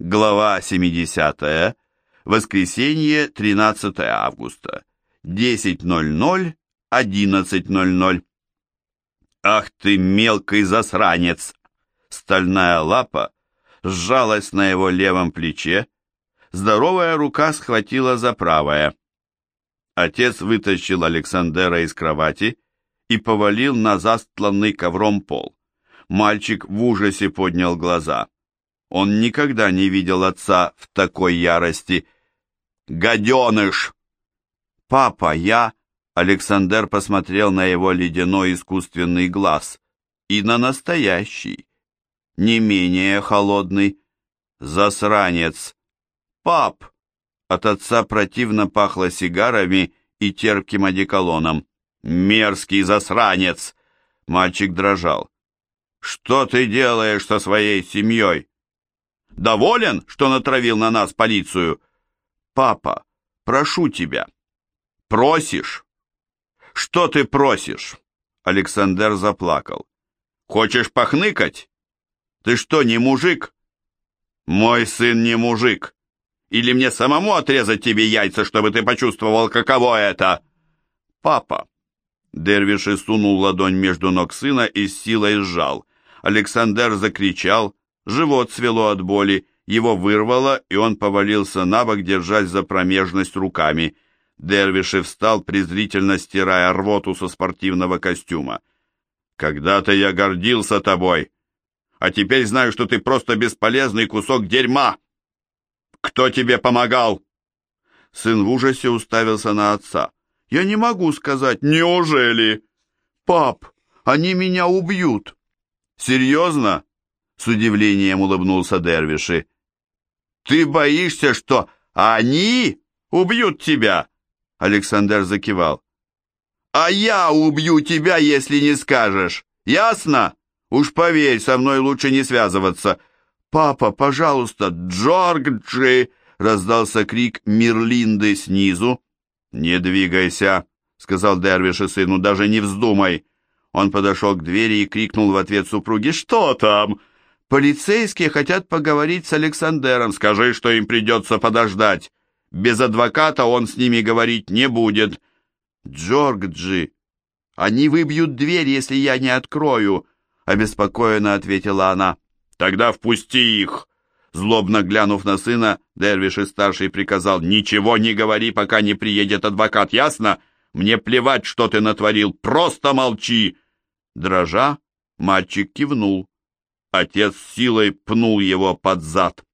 Глава 70. Воскресенье, 13 августа. 10.00, 11.00. Ах ты мелкий засранец! Стальная лапа сжалась на его левом плече, здоровая рука схватила за правое. Отец вытащил Александра из кровати и повалил на застланный ковром пол. Мальчик в ужасе поднял глаза. Он никогда не видел отца в такой ярости. «Гаденыш!» «Папа, я...» Александр посмотрел на его ледяной искусственный глаз и на настоящий, не менее холодный. «Засранец!» «Пап!» От отца противно пахло сигарами и терпким одеколоном. «Мерзкий засранец!» Мальчик дрожал. «Что ты делаешь со своей семьей?» «Доволен, что натравил на нас полицию?» «Папа, прошу тебя». «Просишь?» «Что ты просишь?» Александр заплакал. «Хочешь похныкать? Ты что, не мужик?» «Мой сын не мужик. Или мне самому отрезать тебе яйца, чтобы ты почувствовал, каково это?» «Папа». Дервиш сунул ладонь между ног сына и с силой сжал. Александр закричал, живот свело от боли, его вырвало, и он повалился на бок, держась за промежность руками. Дервиши встал, презрительно стирая рвоту со спортивного костюма. «Когда-то я гордился тобой, а теперь знаю, что ты просто бесполезный кусок дерьма! Кто тебе помогал?» Сын в ужасе уставился на отца. «Я не могу сказать, неужели?» «Пап, они меня убьют!» «Серьезно?» — с удивлением улыбнулся Дервиши. «Ты боишься, что они убьют тебя?» Александр закивал. «А я убью тебя, если не скажешь. Ясно? Уж поверь, со мной лучше не связываться. Папа, пожалуйста, Джорджи!» Раздался крик Мирлинды снизу. «Не двигайся», — сказал Дервиш сыну, — «даже не вздумай». Он подошел к двери и крикнул в ответ супруге «Что там?» «Полицейские хотят поговорить с Александром. Скажи, что им придется подождать. Без адвоката он с ними говорить не будет». «Джорджи, они выбьют дверь, если я не открою», — обеспокоенно ответила она. «Тогда впусти их!» Злобно глянув на сына, Дервиш и старший приказал «Ничего не говори, пока не приедет адвокат, ясно? Мне плевать, что ты натворил, просто молчи!» Дрожа, мальчик кивнул. Отец силой пнул его под зад.